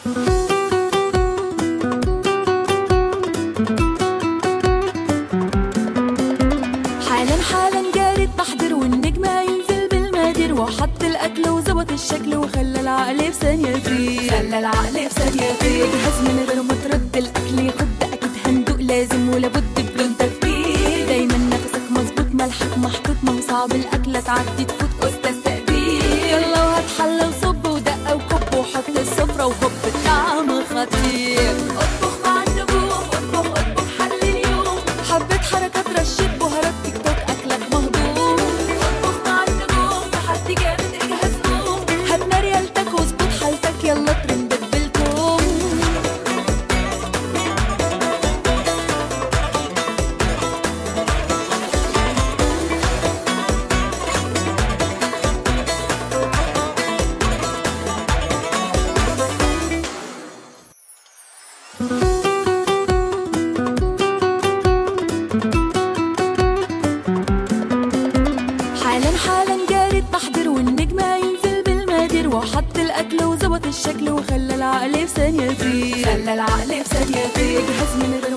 حالا حالا جارت بحضر والنجم هينزل بالمادر وحط الأكل وظبط الشكل وخلى العقل في ثانية يطير خلى العقل في ثانية يطير جهاز من غير ما ترد الأكل يخد أكيد هندوق لازم ولابد بدون تفكير. دايما نفسك مظبوط ملحك محطوط ما صعب الاكله تعدي تفوت. أستاذ الطعم خطير. أطبخ مع النجوم أطبخ أطبخ حل اليوم حبيت حركات رشيت حالا حالا جارت بحضر والنجم هينزل بالمادر وحط الأكل وظبط الشكل وخلى العقل في يطير خلى العقل في ثانية يطير جهاز من غير